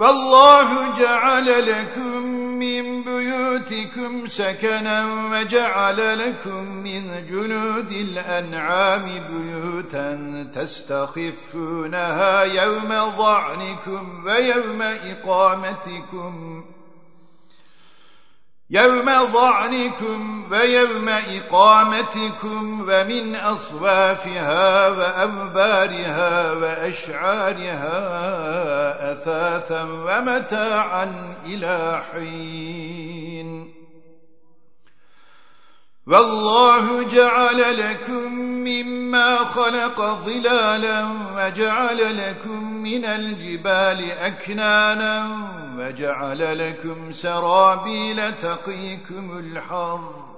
والله جعل لكم من بيوتكم سكنا وجعل لكم من جنود الأنعام بيوتا تستخفونها يوم ضعنكم ويوم إقامتكم يوم ضعنكم ويوم إقامتكم ومن أصوافها وأبارها وأشعارها أثاثا ومتاعا إلى حين. والله جعل لكم مما خلق ظلالا وجعل لكم من الجبال أكنانا وجعل لكم سرابيل تقيكم الحر